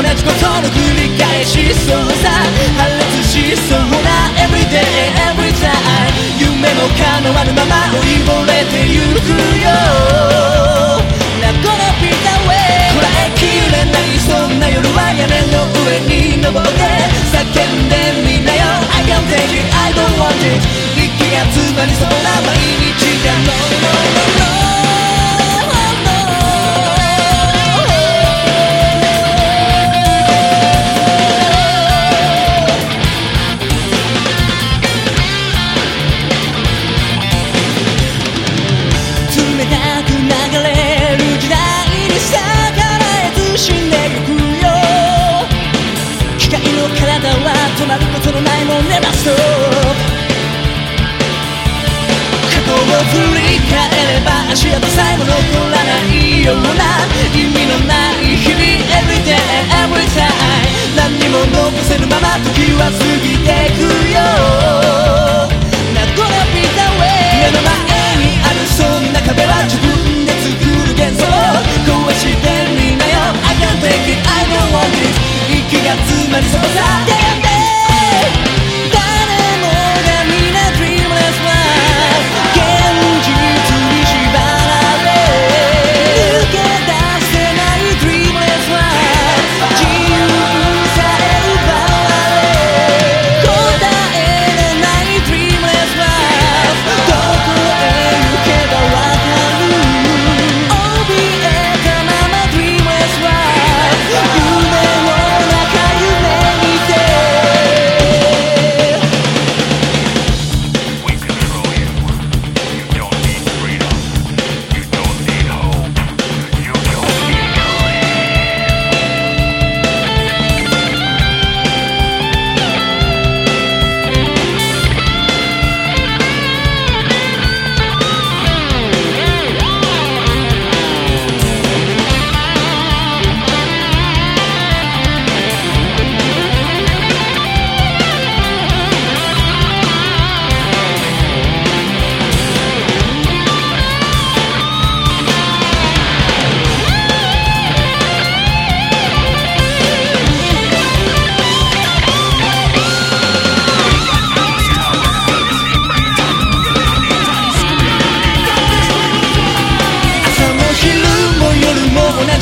同じことの繰り返しそうさ破裂しそうな Everyday every time 夢も叶わぬまま追いぼれてゆくよ。Not gonna be that way こらえきれないそんな夜は屋根の上に登って。叫んでみなよ。I can't take it I don't want it 機械の体は止まることのないもんねラスト。過去を振り返れば足跡さえも残らないような意味のない日々 Everyday every time 何にも残せぬまま時は過ぎてくよ。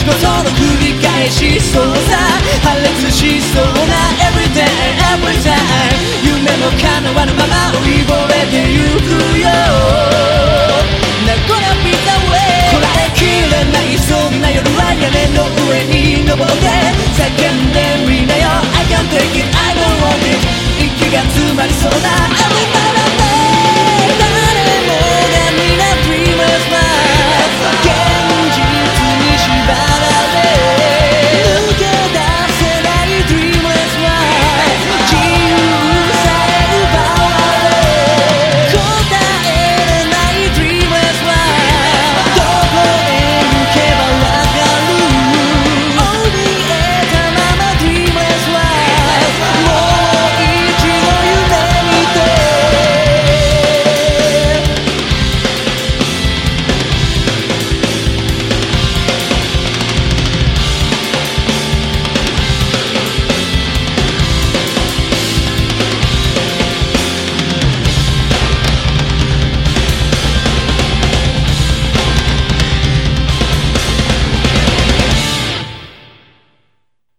も同じことの繰り返しそうさ」「破裂しそうな Everyday every time」「夢も叶わぬまま追いぼれてゆくよ」「なこなピザウェイ」「こらえきれないそんな夜は屋根の上に登って。叫んでみなよ。I can't take it I don't want it 息が詰まりそうだ。